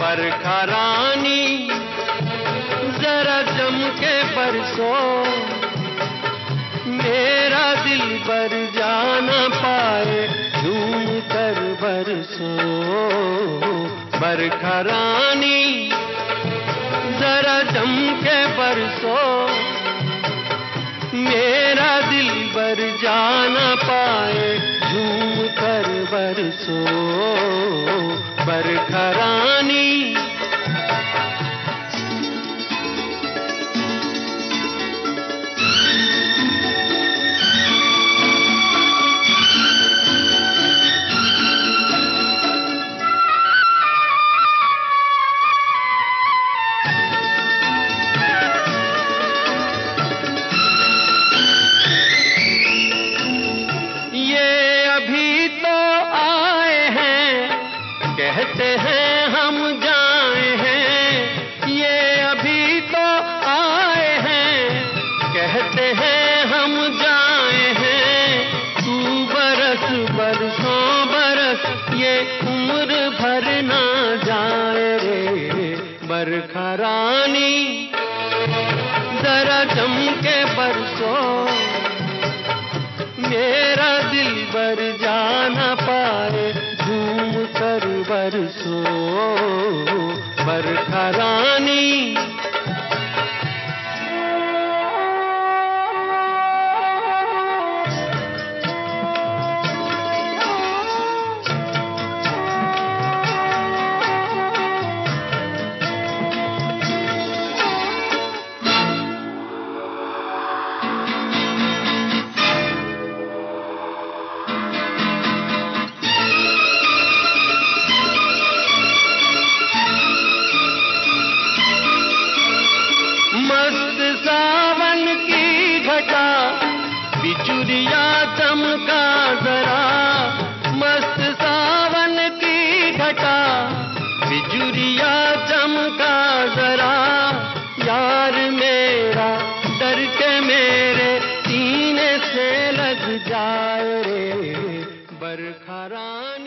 बरखा रानी जरा जम के बरसो मेरा दिल बर जाना पाए, झूम कर बरसो बरखा रानी जरा जम के बरसो मेरा दिल बर जाना पाए बरसो बरखा कहते हैं, हम जाए हैं, ये अभी तो आए हैं। कहते हैं, हम जाए हैं, तू बरस बरसों बरस, ये उम्र भर ना जाए रे। बरखा रानी जरा जम के बरसों, मेरा दिल बर मस्त सावन की घटा बिजुरिया चमका जरा। मस्त सावन की घटा बिजुरिया चमका जरा। यार मेरा, डर के मेरे सीने से लग जाए रे। बरखा रानी